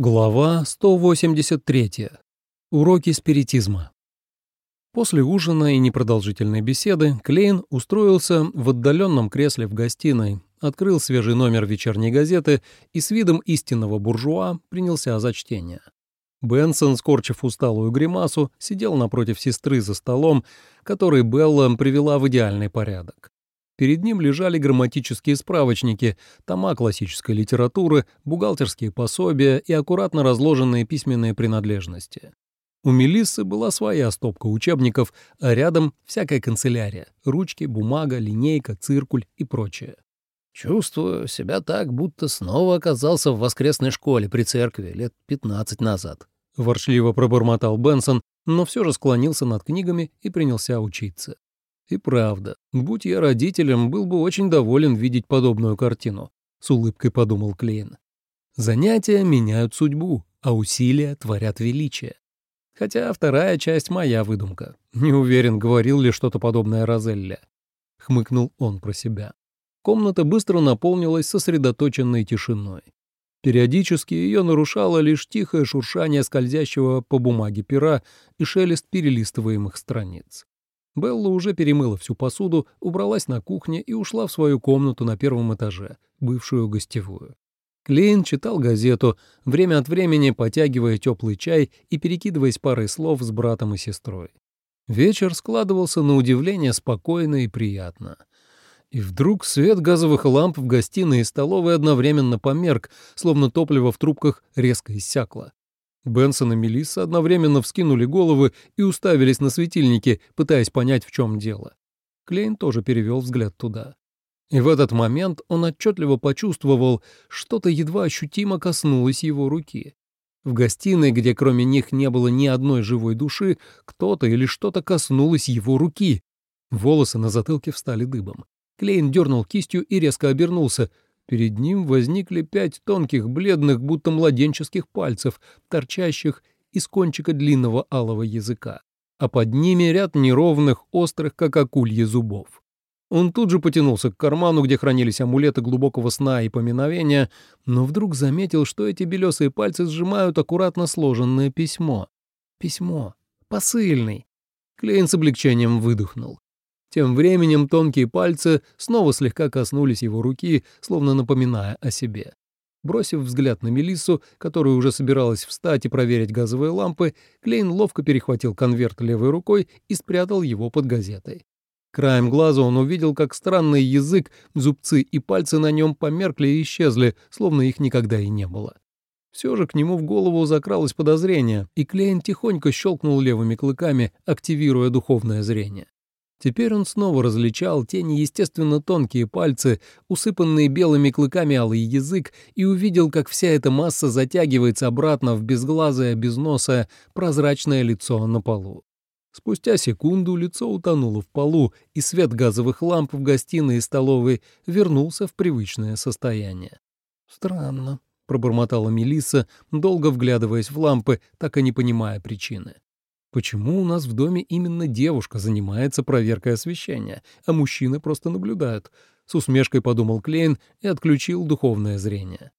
Глава 183. Уроки спиритизма. После ужина и непродолжительной беседы Клейн устроился в отдаленном кресле в гостиной, открыл свежий номер вечерней газеты и с видом истинного буржуа принялся за чтение. Бенсон, скорчив усталую гримасу, сидел напротив сестры за столом, который Белла привела в идеальный порядок. Перед ним лежали грамматические справочники, тома классической литературы, бухгалтерские пособия и аккуратно разложенные письменные принадлежности. У Мелиссы была своя стопка учебников, а рядом всякая канцелярия — ручки, бумага, линейка, циркуль и прочее. «Чувствую себя так, будто снова оказался в воскресной школе при церкви лет 15 назад», — ворчливо пробормотал Бенсон, но все же склонился над книгами и принялся учиться. И правда, будь я родителем, был бы очень доволен видеть подобную картину, с улыбкой подумал Клейн. Занятия меняют судьбу, а усилия творят величие. Хотя вторая часть моя выдумка. Не уверен, говорил ли что-то подобное Розелля. Хмыкнул он про себя. Комната быстро наполнилась сосредоточенной тишиной. Периодически ее нарушало лишь тихое шуршание скользящего по бумаге пера и шелест перелистываемых страниц. Белла уже перемыла всю посуду, убралась на кухне и ушла в свою комнату на первом этаже, бывшую гостевую. Клейн читал газету, время от времени потягивая теплый чай и перекидываясь парой слов с братом и сестрой. Вечер складывался на удивление спокойно и приятно. И вдруг свет газовых ламп в гостиной и столовой одновременно померк, словно топливо в трубках резко иссякло. Бенсон и Мелисса одновременно вскинули головы и уставились на светильники, пытаясь понять, в чем дело. Клейн тоже перевел взгляд туда. И в этот момент он отчетливо почувствовал, что-то едва ощутимо коснулось его руки. В гостиной, где кроме них не было ни одной живой души, кто-то или что-то коснулось его руки. Волосы на затылке встали дыбом. Клейн дернул кистью и резко обернулся — Перед ним возникли пять тонких, бледных, будто младенческих пальцев, торчащих из кончика длинного алого языка, а под ними ряд неровных, острых, как акульи зубов. Он тут же потянулся к карману, где хранились амулеты глубокого сна и поминовения, но вдруг заметил, что эти белесые пальцы сжимают аккуратно сложенное письмо. Письмо. Посыльный. Клейн с облегчением выдохнул. Тем временем тонкие пальцы снова слегка коснулись его руки, словно напоминая о себе. Бросив взгляд на Мелиссу, которая уже собиралась встать и проверить газовые лампы, Клейн ловко перехватил конверт левой рукой и спрятал его под газетой. Краем глаза он увидел, как странный язык, зубцы и пальцы на нем померкли и исчезли, словно их никогда и не было. Все же к нему в голову закралось подозрение, и Клейн тихонько щелкнул левыми клыками, активируя духовное зрение. Теперь он снова различал те неестественно тонкие пальцы, усыпанные белыми клыками алый язык, и увидел, как вся эта масса затягивается обратно в безглазое, безносое, прозрачное лицо на полу. Спустя секунду лицо утонуло в полу, и свет газовых ламп в гостиной и столовой вернулся в привычное состояние. «Странно», — пробормотала Мелисса, долго вглядываясь в лампы, так и не понимая причины. Почему у нас в доме именно девушка занимается проверкой освещения, а мужчины просто наблюдают? С усмешкой подумал Клейн и отключил духовное зрение.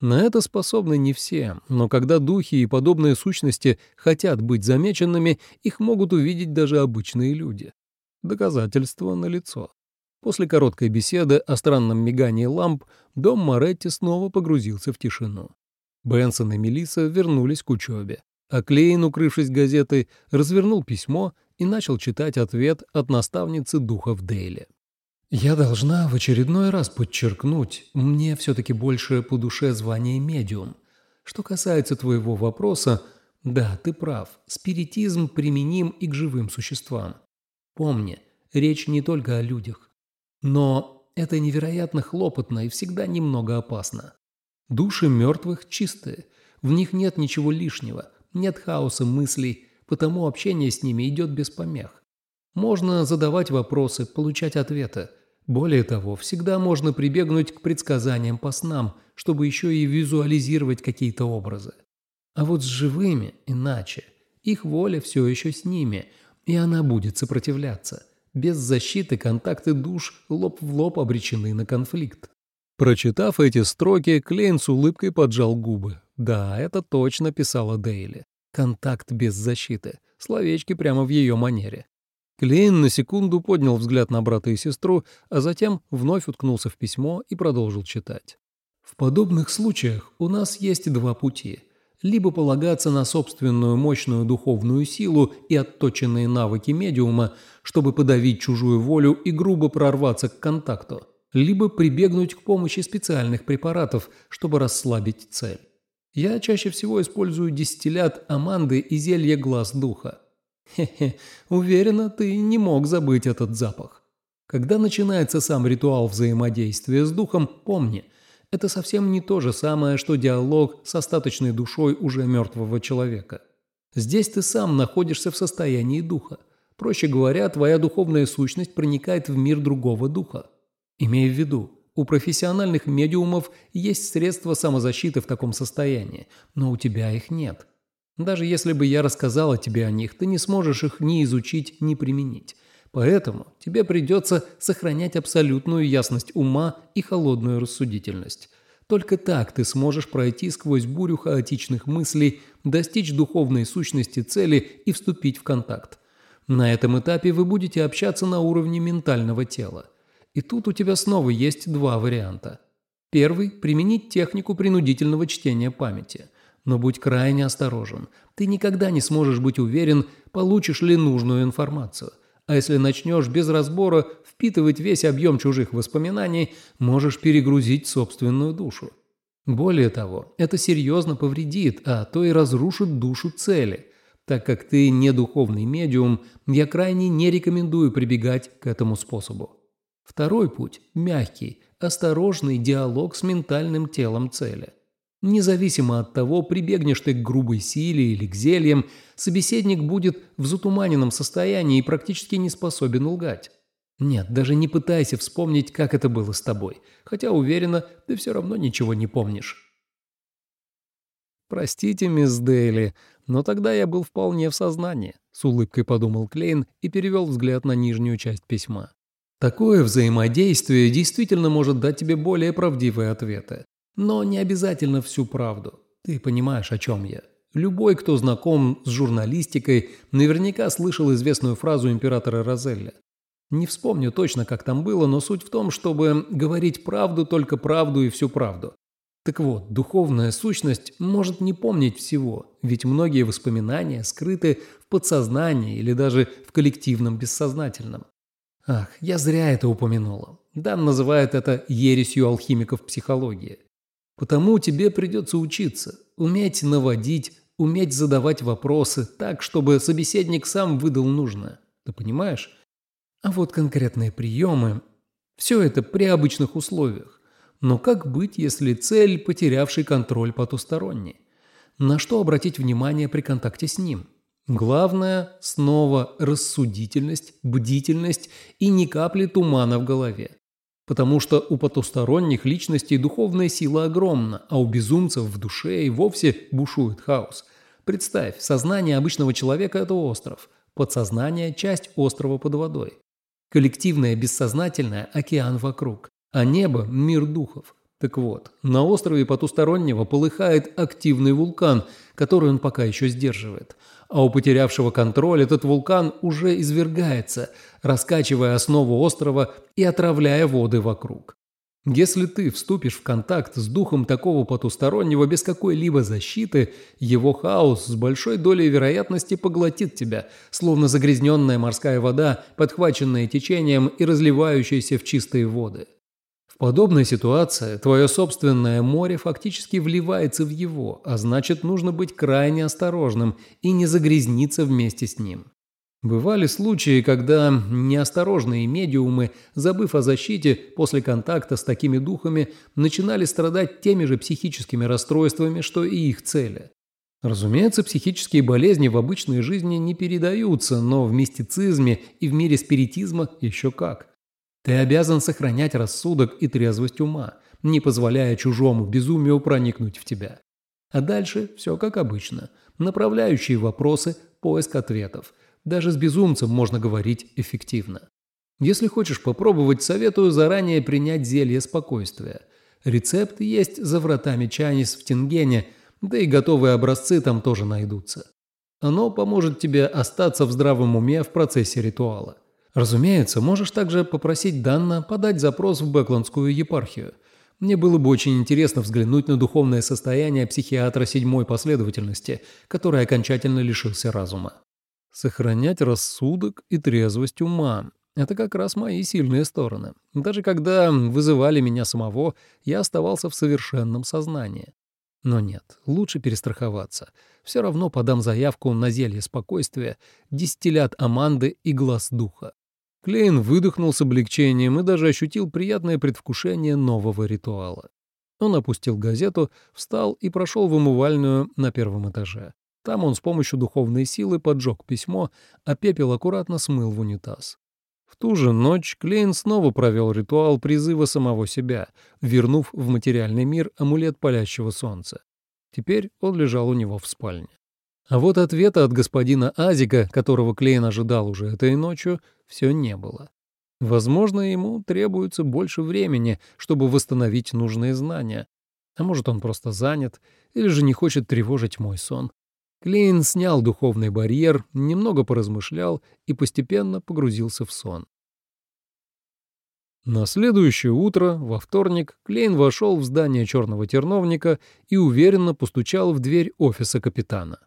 На это способны не все, но когда духи и подобные сущности хотят быть замеченными, их могут увидеть даже обычные люди. Доказательство налицо. После короткой беседы о странном мигании ламп дом Моретти снова погрузился в тишину. Бенсон и Мелисса вернулись к учебе. А Клейн, укрывшись газетой, развернул письмо и начал читать ответ от наставницы духа в Дейле. «Я должна в очередной раз подчеркнуть, мне все-таки больше по душе звание медиум. Что касается твоего вопроса, да, ты прав, спиритизм применим и к живым существам. Помни, речь не только о людях. Но это невероятно хлопотно и всегда немного опасно. Души мертвых чистые, в них нет ничего лишнего – нет хаоса мыслей, потому общение с ними идет без помех. Можно задавать вопросы, получать ответы. Более того, всегда можно прибегнуть к предсказаниям по снам, чтобы еще и визуализировать какие-то образы. А вот с живыми иначе. Их воля все еще с ними, и она будет сопротивляться. Без защиты контакты душ лоб в лоб обречены на конфликт. Прочитав эти строки, Клейн с улыбкой поджал губы. Да, это точно писала Дейли. Контакт без защиты. Словечки прямо в ее манере. Клейн на секунду поднял взгляд на брата и сестру, а затем вновь уткнулся в письмо и продолжил читать. В подобных случаях у нас есть два пути. Либо полагаться на собственную мощную духовную силу и отточенные навыки медиума, чтобы подавить чужую волю и грубо прорваться к контакту, либо прибегнуть к помощи специальных препаратов, чтобы расслабить цель. Я чаще всего использую дистиллят аманды и зелье глаз духа. Хе-хе, уверена, ты не мог забыть этот запах. Когда начинается сам ритуал взаимодействия с духом, помни – это совсем не то же самое, что диалог с остаточной душой уже мертвого человека. Здесь ты сам находишься в состоянии духа. Проще говоря, твоя духовная сущность проникает в мир другого духа. Имей в виду, у профессиональных медиумов есть средства самозащиты в таком состоянии, но у тебя их нет. Даже если бы я рассказала тебе о них, ты не сможешь их ни изучить, ни применить. Поэтому тебе придется сохранять абсолютную ясность ума и холодную рассудительность. Только так ты сможешь пройти сквозь бурю хаотичных мыслей, достичь духовной сущности цели и вступить в контакт. На этом этапе вы будете общаться на уровне ментального тела. И тут у тебя снова есть два варианта. Первый – применить технику принудительного чтения памяти. Но будь крайне осторожен. Ты никогда не сможешь быть уверен, получишь ли нужную информацию – а если начнешь без разбора впитывать весь объем чужих воспоминаний, можешь перегрузить собственную душу. Более того, это серьезно повредит, а то и разрушит душу цели. Так как ты не духовный медиум, я крайне не рекомендую прибегать к этому способу. Второй путь – мягкий, осторожный диалог с ментальным телом цели. Независимо от того, прибегнешь ты к грубой силе или к зельям, собеседник будет в затуманенном состоянии и практически не способен лгать. Нет, даже не пытайся вспомнить, как это было с тобой, хотя, уверена, ты все равно ничего не помнишь. «Простите, мисс Дейли, но тогда я был вполне в сознании», — с улыбкой подумал Клейн и перевел взгляд на нижнюю часть письма. «Такое взаимодействие действительно может дать тебе более правдивые ответы. Но не обязательно всю правду. Ты понимаешь, о чем я. Любой, кто знаком с журналистикой, наверняка слышал известную фразу императора Розелля. Не вспомню точно, как там было, но суть в том, чтобы говорить правду, только правду и всю правду. Так вот, духовная сущность может не помнить всего, ведь многие воспоминания скрыты в подсознании или даже в коллективном бессознательном. Ах, я зря это упомянула. Дан называет это ересью алхимиков психологии. Потому тебе придется учиться, уметь наводить, уметь задавать вопросы так, чтобы собеседник сам выдал нужное. Ты понимаешь? А вот конкретные приемы – все это при обычных условиях. Но как быть, если цель – потерявший контроль потусторонний? На что обратить внимание при контакте с ним? Главное – снова рассудительность, бдительность и ни капли тумана в голове. Потому что у потусторонних личностей духовная сила огромна, а у безумцев в душе и вовсе бушует хаос. Представь, сознание обычного человека – это остров, подсознание – часть острова под водой. Коллективное бессознательное – океан вокруг, а небо – мир духов. Так вот, на острове потустороннего полыхает активный вулкан, который он пока еще сдерживает – а у потерявшего контроль этот вулкан уже извергается, раскачивая основу острова и отравляя воды вокруг. Если ты вступишь в контакт с духом такого потустороннего без какой-либо защиты, его хаос с большой долей вероятности поглотит тебя, словно загрязненная морская вода, подхваченная течением и разливающаяся в чистые воды. В подобной ситуации твое собственное море фактически вливается в его, а значит нужно быть крайне осторожным и не загрязниться вместе с ним. Бывали случаи, когда неосторожные медиумы, забыв о защите после контакта с такими духами, начинали страдать теми же психическими расстройствами, что и их цели. Разумеется, психические болезни в обычной жизни не передаются, но в мистицизме и в мире спиритизма еще как. Ты обязан сохранять рассудок и трезвость ума, не позволяя чужому безумию проникнуть в тебя. А дальше все как обычно. Направляющие вопросы, поиск ответов. Даже с безумцем можно говорить эффективно. Если хочешь попробовать, советую заранее принять зелье спокойствия. Рецепт есть за вратами Чайнис в Тингене, Да и готовые образцы там тоже найдутся. Оно поможет тебе остаться в здравом уме в процессе ритуала. Разумеется, можешь также попросить Данна подать запрос в Бэкландскую епархию. Мне было бы очень интересно взглянуть на духовное состояние психиатра седьмой последовательности, который окончательно лишился разума. Сохранять рассудок и трезвость ума – это как раз мои сильные стороны. Даже когда вызывали меня самого, я оставался в совершенном сознании. Но нет, лучше перестраховаться. Все равно подам заявку на зелье спокойствия, дистиллят Аманды и глаз духа. Клейн выдохнул с облегчением и даже ощутил приятное предвкушение нового ритуала. Он опустил газету, встал и прошел в умывальную на первом этаже. Там он с помощью духовной силы поджег письмо, а пепел аккуратно смыл в унитаз. В ту же ночь Клейн снова провел ритуал призыва самого себя, вернув в материальный мир амулет палящего солнца. Теперь он лежал у него в спальне. А вот ответа от господина Азика, которого Клейн ожидал уже этой ночью, все не было. Возможно, ему требуется больше времени, чтобы восстановить нужные знания. А может, он просто занят, или же не хочет тревожить мой сон. Клейн снял духовный барьер, немного поразмышлял и постепенно погрузился в сон. На следующее утро, во вторник, Клейн вошел в здание черного терновника и уверенно постучал в дверь офиса капитана.